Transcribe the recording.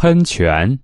喷泉。